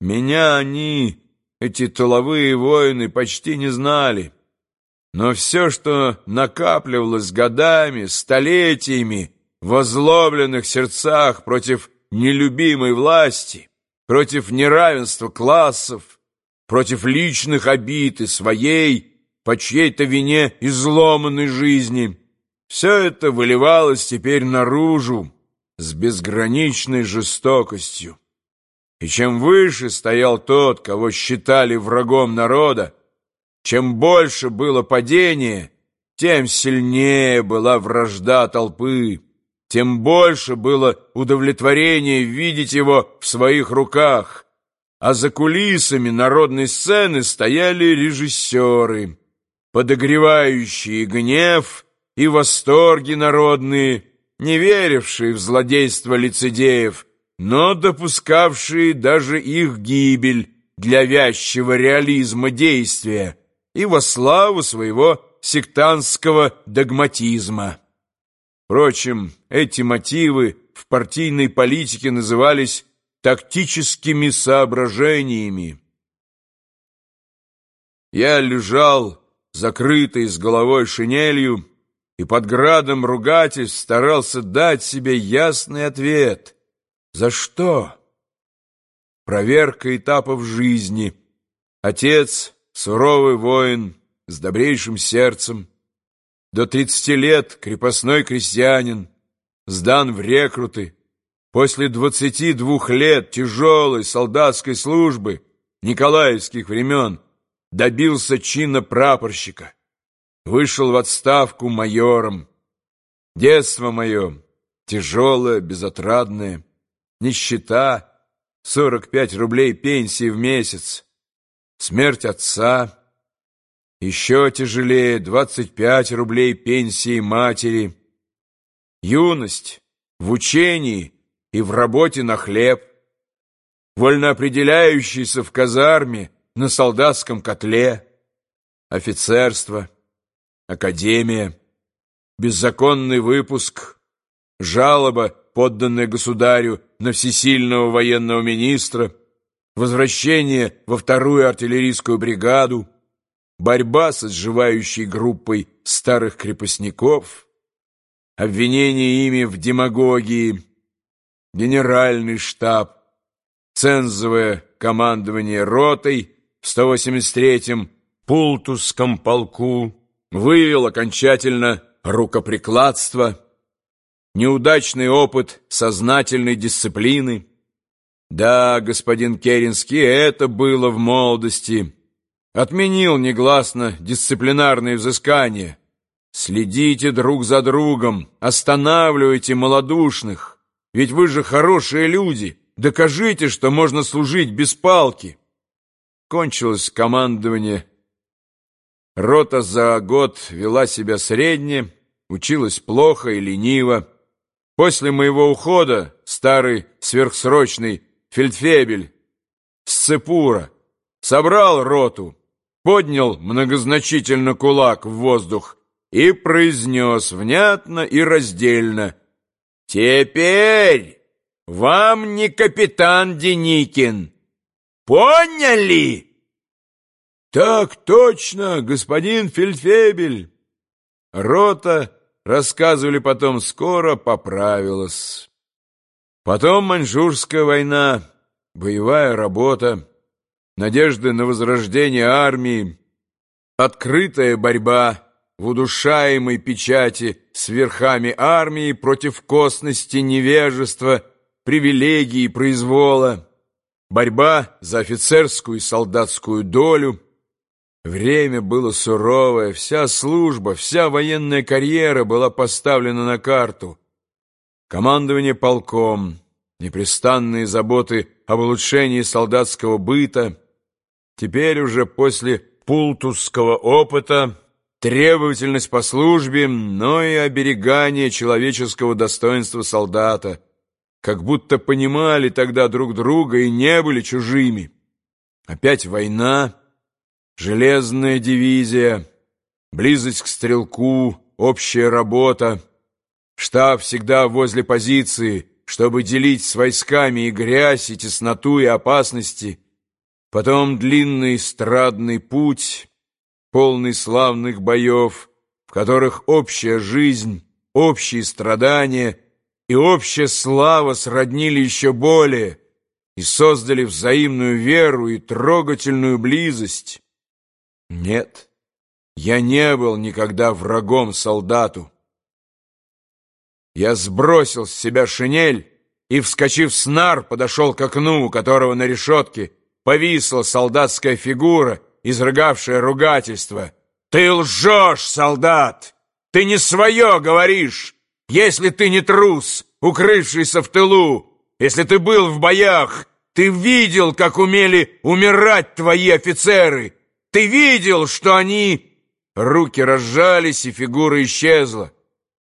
Меня они, эти тыловые воины, почти не знали. Но все, что накапливалось годами, столетиями в озлобленных сердцах против нелюбимой власти, против неравенства классов, против личных обид и своей, по чьей-то вине изломанной жизни, все это выливалось теперь наружу с безграничной жестокостью. И чем выше стоял тот, кого считали врагом народа, чем больше было падение, тем сильнее была вражда толпы, тем больше было удовлетворение видеть его в своих руках, а за кулисами народной сцены стояли режиссеры, подогревающие гнев и восторги народные, не верившие в злодейство лицедеев, но допускавшие даже их гибель для вязчего реализма действия и во славу своего сектантского догматизма. Впрочем, эти мотивы в партийной политике назывались тактическими соображениями. Я лежал, закрытый с головой шинелью, и под градом ругательств старался дать себе ясный ответ. За что? Проверка этапов жизни. Отец, суровый воин, с добрейшим сердцем, до тридцати лет крепостной крестьянин, сдан в рекруты, после двадцати двух лет тяжелой солдатской службы николаевских времен добился чина прапорщика вышел в отставку майором. Детство мое тяжелое, безотрадное, нищета, 45 рублей пенсии в месяц, смерть отца, еще тяжелее 25 рублей пенсии матери, юность в учении и в работе на хлеб, вольноопределяющийся в казарме на солдатском котле, офицерство — академия, беззаконный выпуск, жалоба, подданная государю на всесильного военного министра, возвращение во вторую артиллерийскую бригаду, борьба с отживающей группой старых крепостников, обвинение ими в демагогии, генеральный штаб, цензовое командование ротой в 183-м Пултусском полку, вывел окончательно рукоприкладство, неудачный опыт сознательной дисциплины. Да, господин Керенский, это было в молодости. Отменил негласно дисциплинарные взыскания. Следите друг за другом, останавливайте малодушных. Ведь вы же хорошие люди. Докажите, что можно служить без палки. Кончилось командование Рота за год вела себя средне, училась плохо и лениво. После моего ухода старый сверхсрочный фельдфебель Сцепура собрал роту, поднял многозначительно кулак в воздух и произнес внятно и раздельно «Теперь вам не капитан Деникин. Поняли?» «Так точно, господин Фельдфебель!» Рота, рассказывали потом, скоро поправилась. Потом Маньчжурская война, боевая работа, надежды на возрождение армии, открытая борьба в удушаемой печати с верхами армии против косности, невежества, привилегий и произвола, борьба за офицерскую и солдатскую долю — Время было суровое, вся служба, вся военная карьера была поставлена на карту. Командование полком, непрестанные заботы об улучшении солдатского быта. Теперь уже после пултусского опыта требовательность по службе, но и оберегание человеческого достоинства солдата, как будто понимали тогда друг друга и не были чужими. Опять война Железная дивизия, близость к стрелку, общая работа. Штаб всегда возле позиции, чтобы делить с войсками и грязь, и тесноту, и опасности, Потом длинный страдный путь, полный славных боев, в которых общая жизнь, общие страдания и общая слава сроднили еще более и создали взаимную веру и трогательную близость. Нет, я не был никогда врагом солдату. Я сбросил с себя шинель и, вскочив с нар, подошел к окну, у которого на решетке повисла солдатская фигура, изрыгавшая ругательство. «Ты лжешь, солдат! Ты не свое говоришь! Если ты не трус, укрывшийся в тылу, если ты был в боях, ты видел, как умели умирать твои офицеры! Ты видел, что они...» Руки разжались, и фигура исчезла.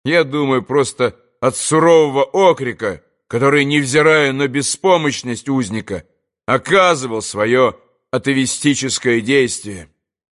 Я думаю, просто от сурового окрика, который, невзирая на беспомощность узника, оказывал свое атовистическое действие.